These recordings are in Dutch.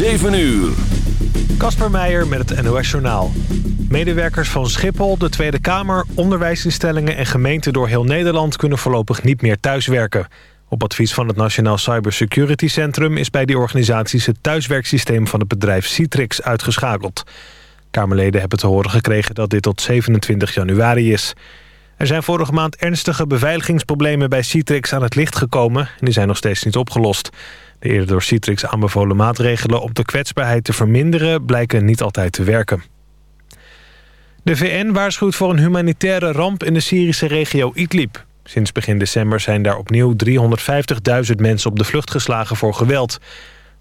7 uur. Kasper Meijer met het NOS Journaal. Medewerkers van Schiphol, de Tweede Kamer, onderwijsinstellingen en gemeenten door heel Nederland kunnen voorlopig niet meer thuiswerken. Op advies van het Nationaal Cybersecurity Centrum is bij die organisaties het thuiswerksysteem van het bedrijf Citrix uitgeschakeld. Kamerleden hebben te horen gekregen dat dit tot 27 januari is. Er zijn vorige maand ernstige beveiligingsproblemen bij Citrix aan het licht gekomen... en die zijn nog steeds niet opgelost. De eerder door Citrix aanbevolen maatregelen om de kwetsbaarheid te verminderen... blijken niet altijd te werken. De VN waarschuwt voor een humanitaire ramp in de Syrische regio Idlib. Sinds begin december zijn daar opnieuw 350.000 mensen op de vlucht geslagen voor geweld.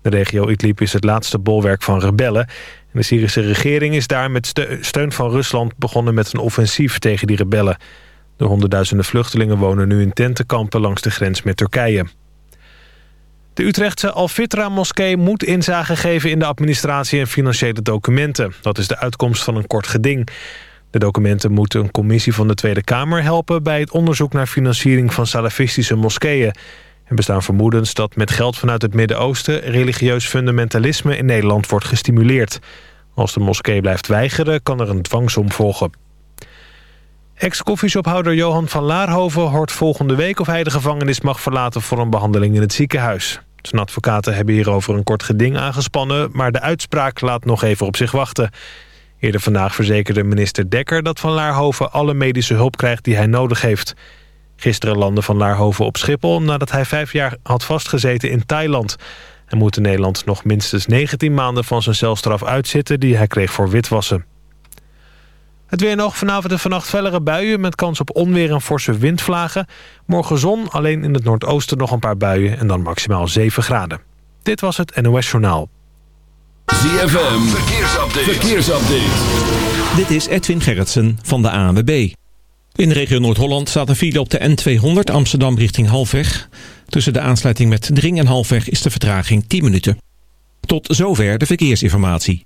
De regio Idlib is het laatste bolwerk van rebellen. de Syrische regering is daar met steun van Rusland begonnen met een offensief tegen die rebellen. De honderdduizenden vluchtelingen wonen nu in tentenkampen langs de grens met Turkije. De Utrechtse Al-Fitra-moskee moet inzage geven in de administratie en financiële documenten. Dat is de uitkomst van een kort geding. De documenten moeten een commissie van de Tweede Kamer helpen... bij het onderzoek naar financiering van salafistische moskeeën. Er bestaan vermoedens dat met geld vanuit het Midden-Oosten... religieus fundamentalisme in Nederland wordt gestimuleerd. Als de moskee blijft weigeren, kan er een dwangsom volgen. Ex-koffieshophouder Johan van Laarhoven hoort volgende week... of hij de gevangenis mag verlaten voor een behandeling in het ziekenhuis. Zijn advocaten hebben hierover een kort geding aangespannen... maar de uitspraak laat nog even op zich wachten. Eerder vandaag verzekerde minister Dekker dat Van Laarhoven... alle medische hulp krijgt die hij nodig heeft. Gisteren landde Van Laarhoven op Schiphol... nadat hij vijf jaar had vastgezeten in Thailand. Hij moet in Nederland nog minstens 19 maanden van zijn celstraf uitzitten... die hij kreeg voor witwassen. Het weer nog vanavond en vannacht fellere buien... met kans op onweer en forse windvlagen. Morgen zon, alleen in het noordoosten nog een paar buien... en dan maximaal 7 graden. Dit was het NOS Journaal. ZFM, verkeersupdate. verkeersupdate. Dit is Edwin Gerritsen van de ANWB. In de regio Noord-Holland staat een file op de N200 Amsterdam richting Halfweg. Tussen de aansluiting met Dring en Halfweg is de vertraging 10 minuten. Tot zover de verkeersinformatie.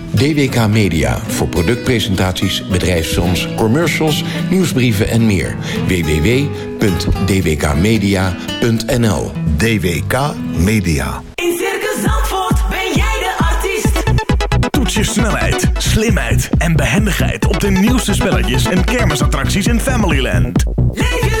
DWK Media voor productpresentaties, bedrijfsfilms, commercials, nieuwsbrieven en meer. www.dwkmedia.nl DWK Media. In Circus Zandvoort ben jij de artiest. Toets je snelheid, slimheid en behendigheid op de nieuwste spelletjes en kermisattracties in Familyland. Leef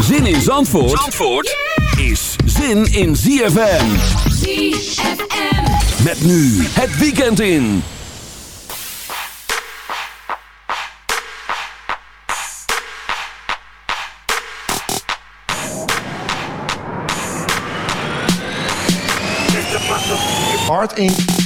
Zin in Zandvoort, Zandvoort is zin in ZFM. ZFM. Met nu het weekend in. Hard in.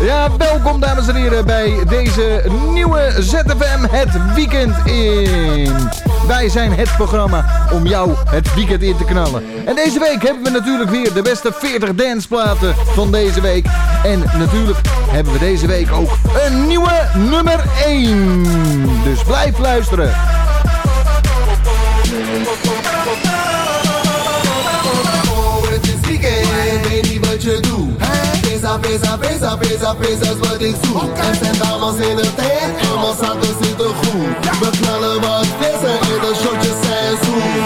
Ja, welkom dames en heren bij deze nieuwe ZFM Het Weekend in. Wij zijn het programma om jou het weekend in te knallen. En deze week hebben we natuurlijk weer de beste 40 danceplaten van deze week. En natuurlijk hebben we deze week ook een nieuwe nummer 1. Dus blijf luisteren. Avisa, avisa, avisa, avisa is wat ik zoek okay. Er zijn dames in het tent en mijn zitten goed We knallen wat vissen en de shotjes zijn zoet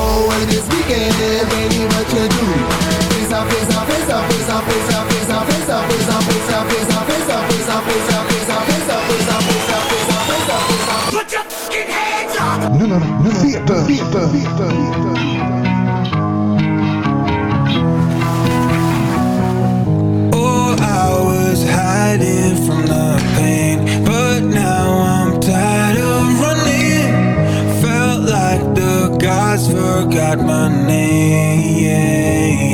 Oh, en dit weekend, weet niet wat je doet Visa, visa, visa, visa, visa, visa, visa, visa, visa, visa, visa, visa, visa, visa, visa, visa, visa, visa, visa, visa Put your fucking hands up! Nummer 40, 40, 40, got my name.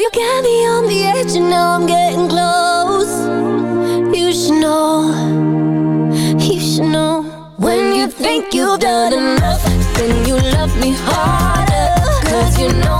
you got me on the edge and now I'm getting close. You should know, you should know. When you think you've done enough Then you love me harder. Cause you know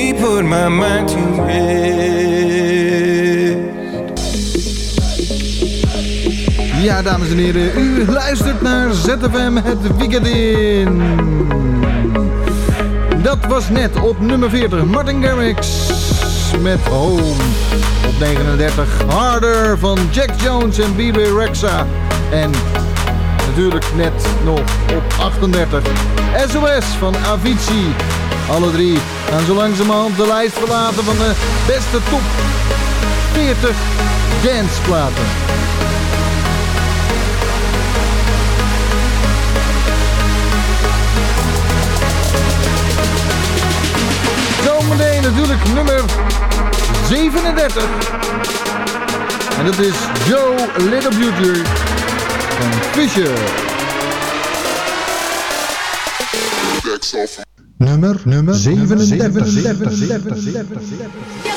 really put my mind. Ja, dames en heren, u luistert naar ZFM het weekend in. Dat was net op nummer 40 Martin Garrix met Home. Op 39 Harder van Jack Jones en BB Rexa. En natuurlijk net nog op 38 SOS van Avicii. Alle drie gaan zo langzamerhand de lijst verlaten van de beste top 40 danceplaten. Zometeen natuurlijk nummer 37. En dat is Joe Little Beauty van Fisher nummer, nummer 37. 37, 37, 37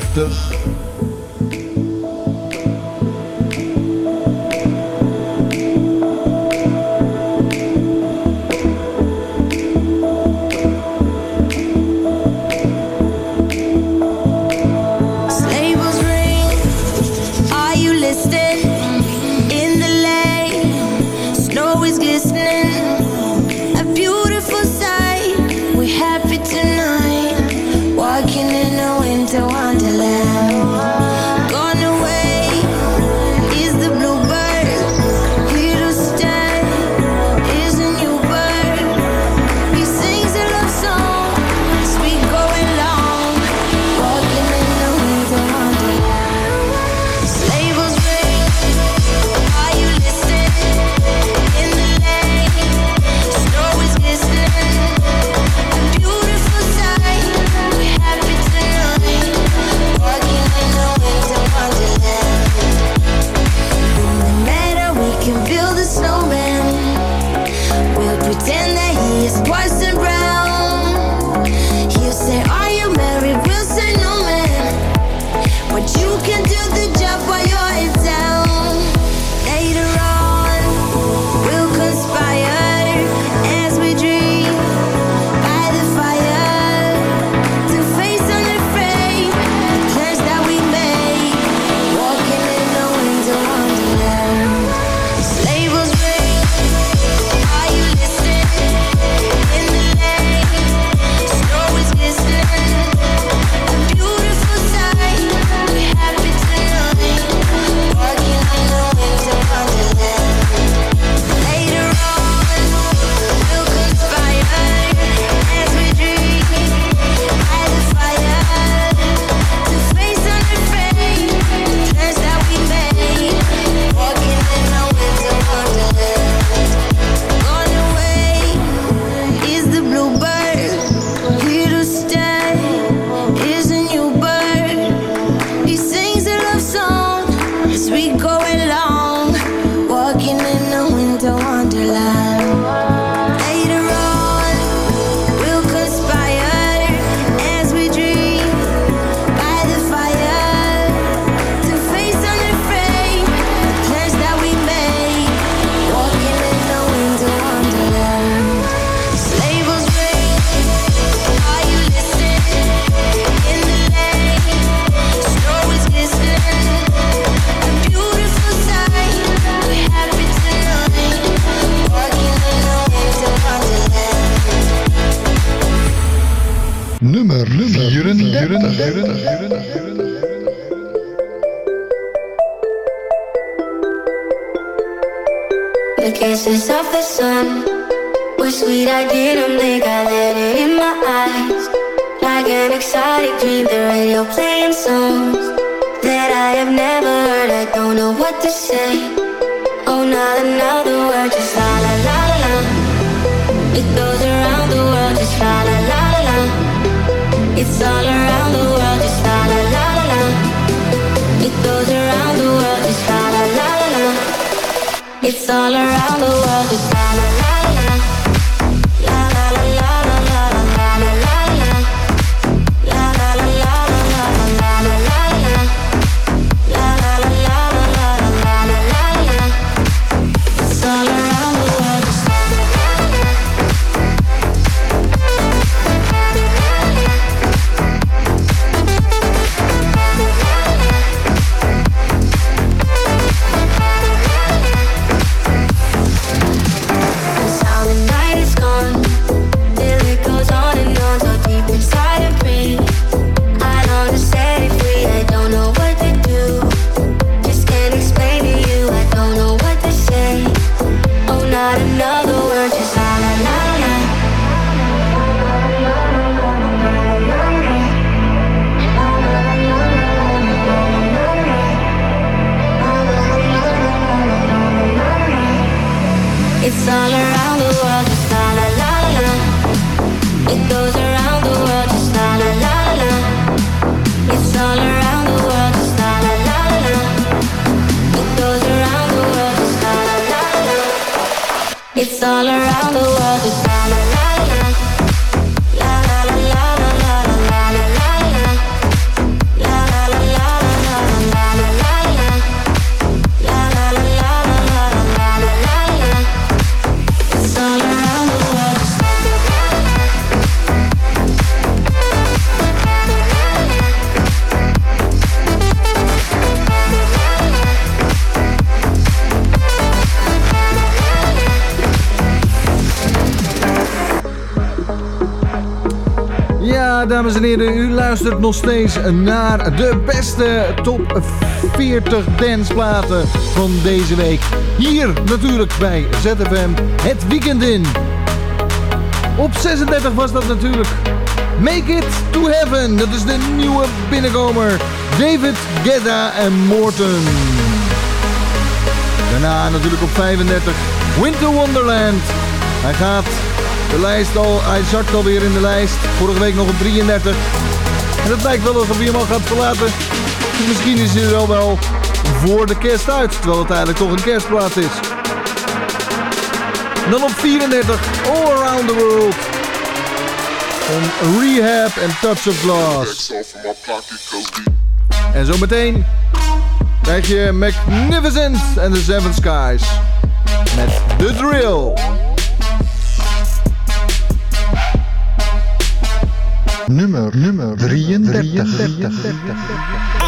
30 luistert nog steeds naar de beste top 40 danceplaten van deze week. Hier natuurlijk bij ZFM het weekend in. Op 36 was dat natuurlijk Make It To Heaven. Dat is de nieuwe binnenkomer. David Guetta en Morton. Daarna natuurlijk op 35 Winter Wonderland. Hij gaat de lijst al, hij zakt alweer in de lijst. Vorige week nog op 33. En het lijkt wel alsof hij hem al gaat verlaten. Dus misschien is hij er wel voor de kerst uit. Terwijl het eigenlijk toch een kerstplaat is. Dan op 34 All Around the World. Van Rehab en Touch of Glass. En zometeen krijg je Magnificent and the Seven Skies. Met The Drill. nummer, nummer 33. 33. 33.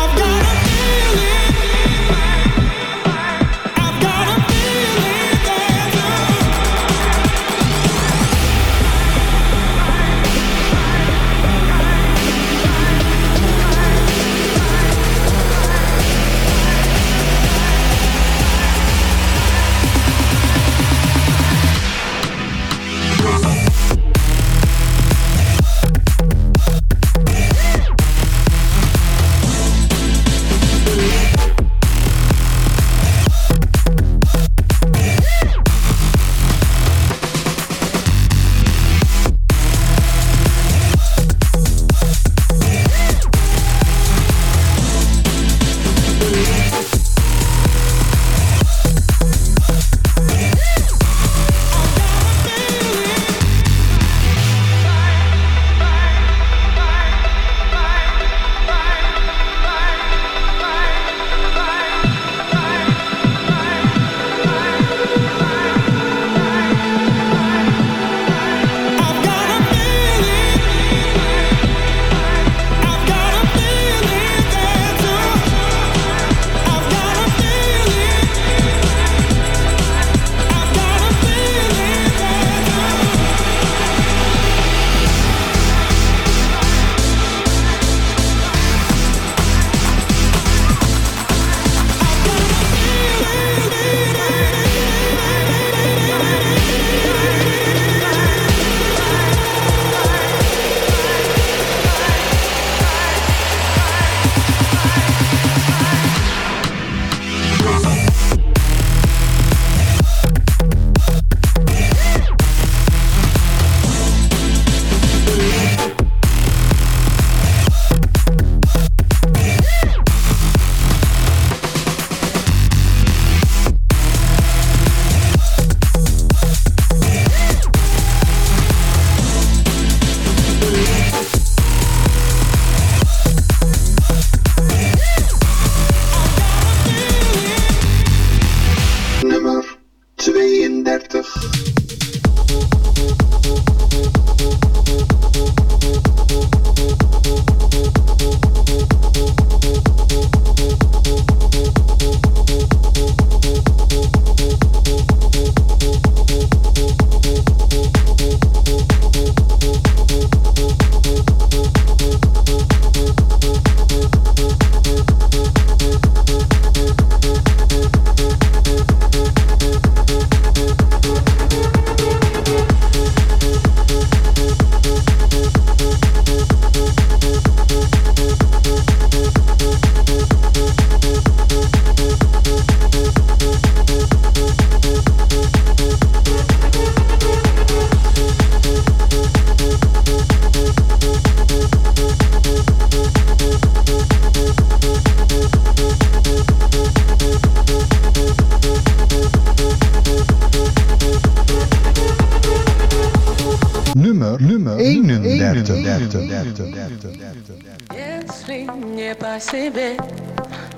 Себе,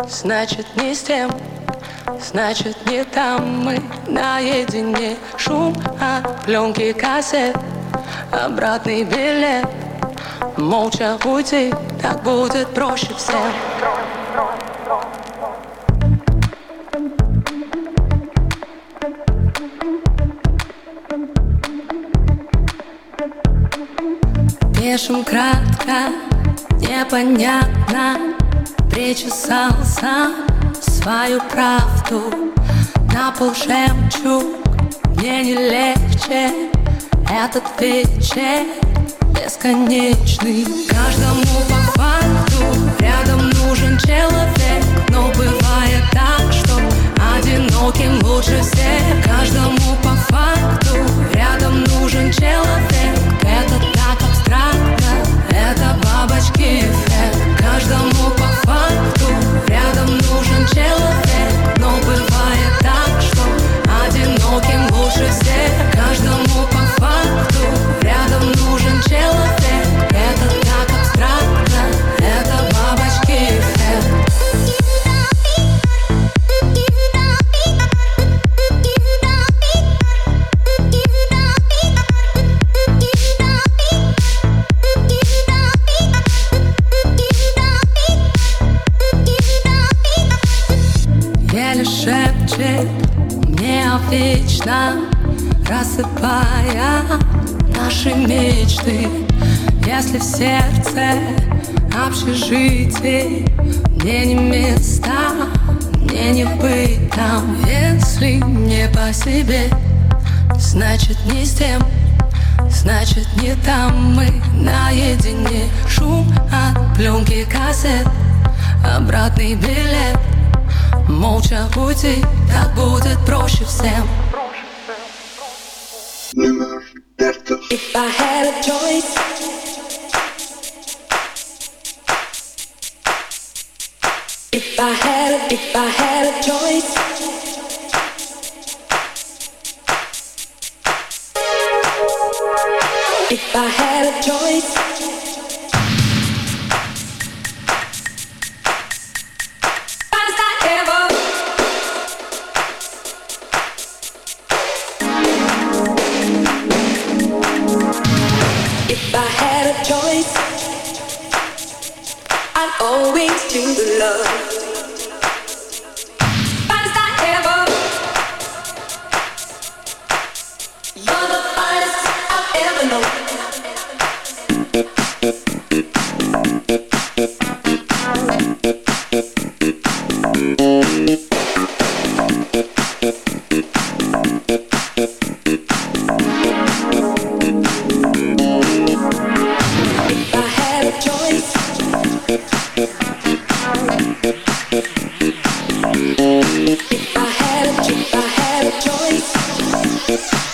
значит не с тем, значит не там мы наедине. Шум от пленки кассет, обратный билет. Молча уйти, так будет проще всем. Пишем кратко, непонятно Причесал сам свою правду На пол жемчуг. Мне не легче Этот вечер бесконечный. Каждому по факту рядом нужен человек Но бывает так, что одиноким лучше всех. Каждому по факту рядом нужен человек. Это так абстрактно, это нужен человек Но бывает так, что одиноким лучше всех Каждому по факту мне о вечном Рассыпая наши мечты. Если в сердце общежитие Мне не места, мне не быть там. Если не по себе, значит не с тем Значит не там мы наедине. Шум от пленки кассет Обратный билет Молча уйти, так будет проще всем If I had a choice If I had a, if I had a choice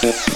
Finest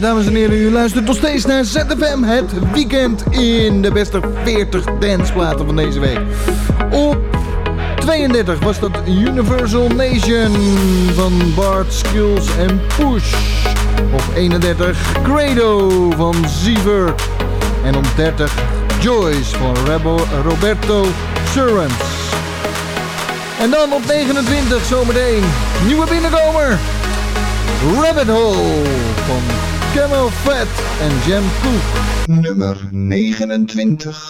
Dames en heren, u luistert nog steeds naar ZFM, het weekend in de beste 40 danceplaten van deze week. Op 32 was dat Universal Nation van Bart Skills en Push. Op 31 Credo van Sievert. En op 30 Joyce van Roberto Surrens. En dan op 29 zometeen nieuwe binnenkomer. Rabbit Hole van Camel Fat en Jam Cook. Nummer 29.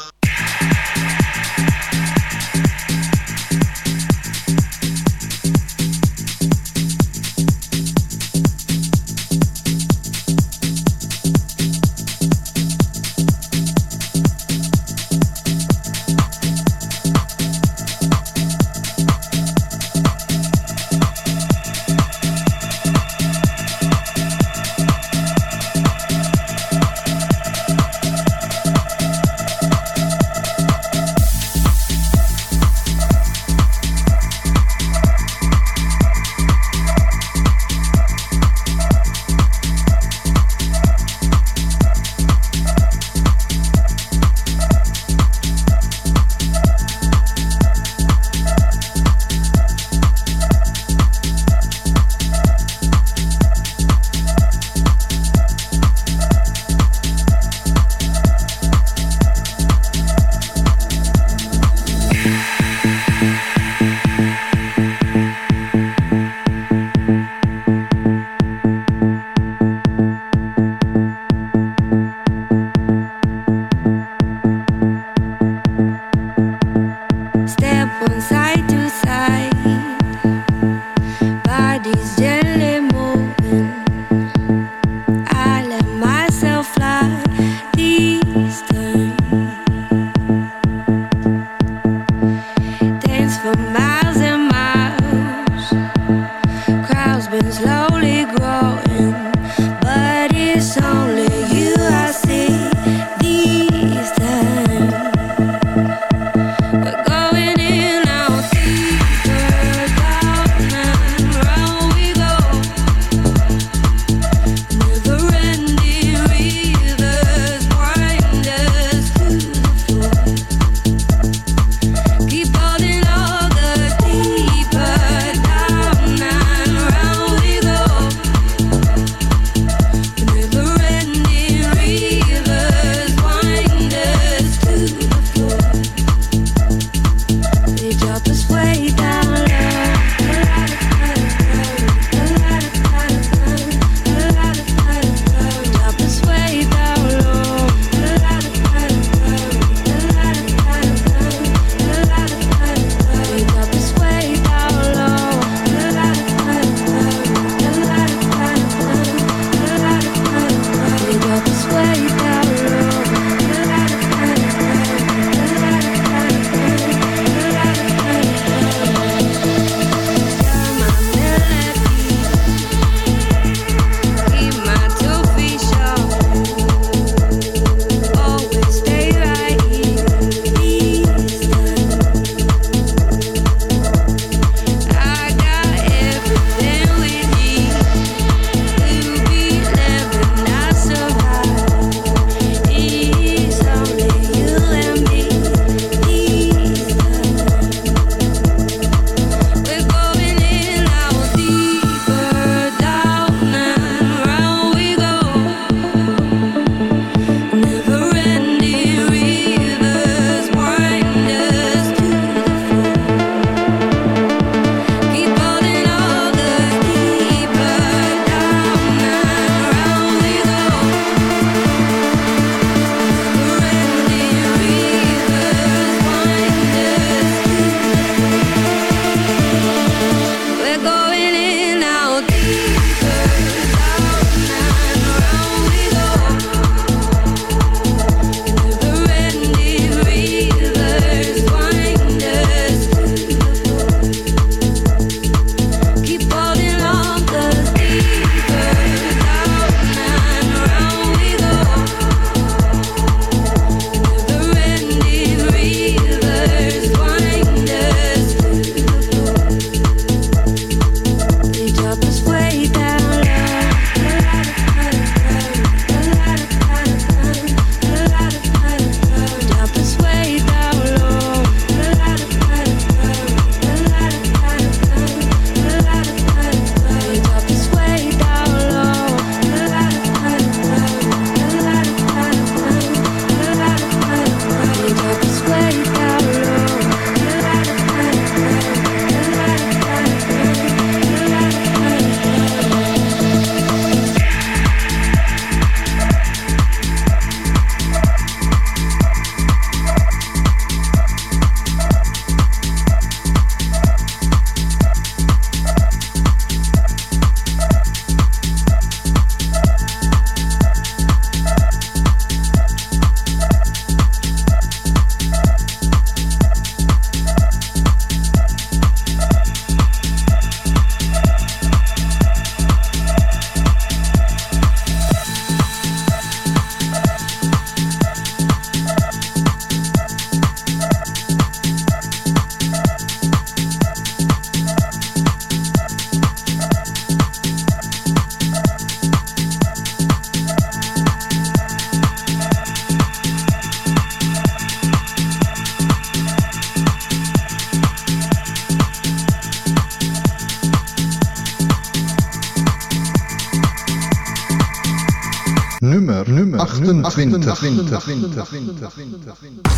Winter, Winter, Winter, Winter, Winter, Winter.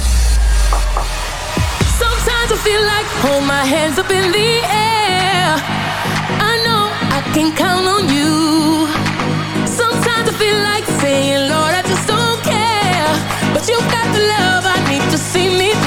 Sometimes I feel like hold my hands up in the air. I know I can count on you. Sometimes I feel like saying, Lord, I just don't care. But you've got the love I need to see me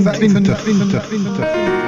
2020. 2020.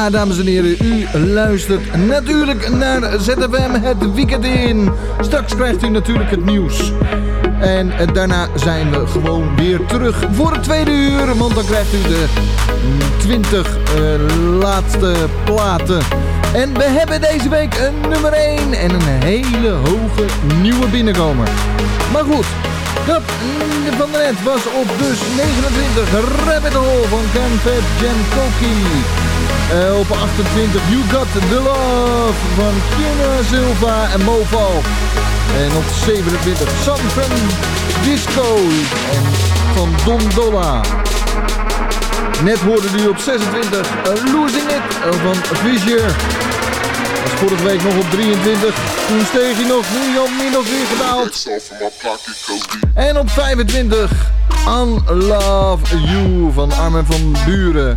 Ja, dames en heren, u luistert natuurlijk naar ZFM het weekend in. Straks krijgt u natuurlijk het nieuws. En eh, daarna zijn we gewoon weer terug voor het tweede uur. Want dan krijgt u de 20 eh, laatste platen. En we hebben deze week een nummer 1 en een hele hoge nieuwe binnenkomer. Maar goed, dat mm, van net was op dus 29 Rabbit Hole van Fat Jen Koki. Eh, op 28 You Got The Love van Kina Silva en Moval. En op 27 San Francisco en van Don Dolla. Net hoorde u op 26 eh, Losing It eh, van Fisher. Was vorige week nog op 23. Toen steeg hij nog, nu of weer gedaald. En op 25 Unlove You van Armin van Buren.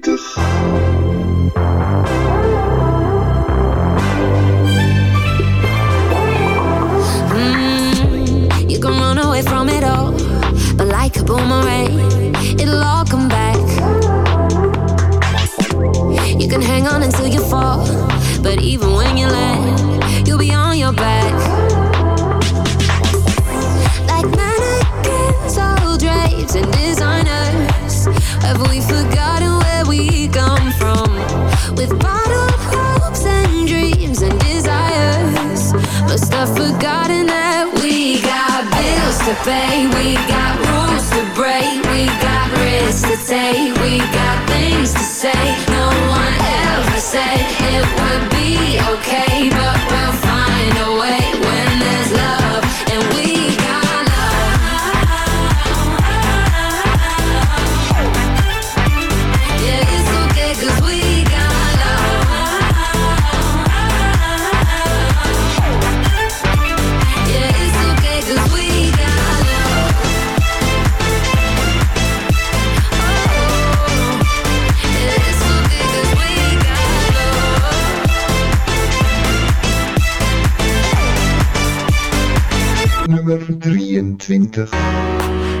a boomerang, it'll all come back. You can hang on until you fall, but even when you land, you'll be on your back. Like mannequins, all drapes and designers. Have we forgotten where we come from? With bottled hopes and dreams and desires. Must have forgotten that we got bills to pay, we got rules break, we got risks to take, we got things to say. No one ever said it would be okay, but 23.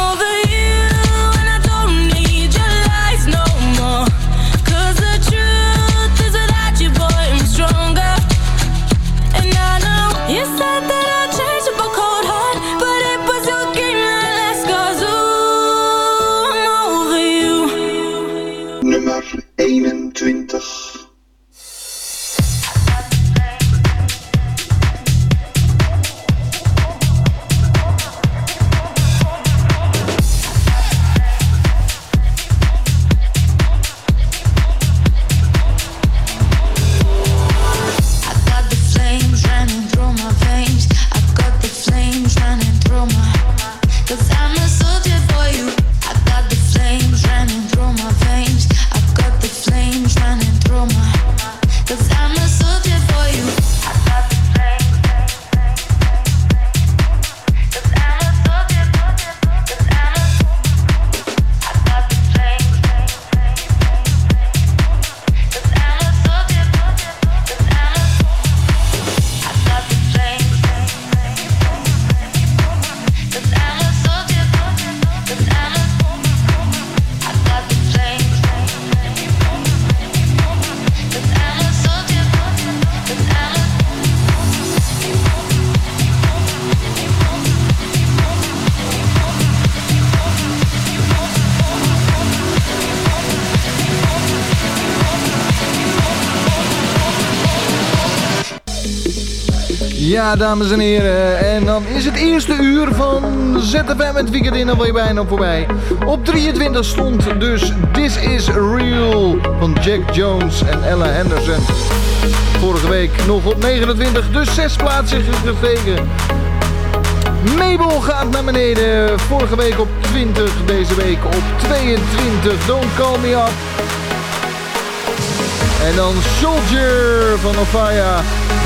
Dames en heren. En dan is het eerste uur van ZFM het weekend in alweer bijna voorbij. Op 23 stond dus This Is Real van Jack Jones en Ella Henderson. Vorige week nog op 29, dus zes plaatsen gestegen. Mabel gaat naar beneden. Vorige week op 20, deze week op 22. Don't Call Me Up. En dan Soldier van Ofaya.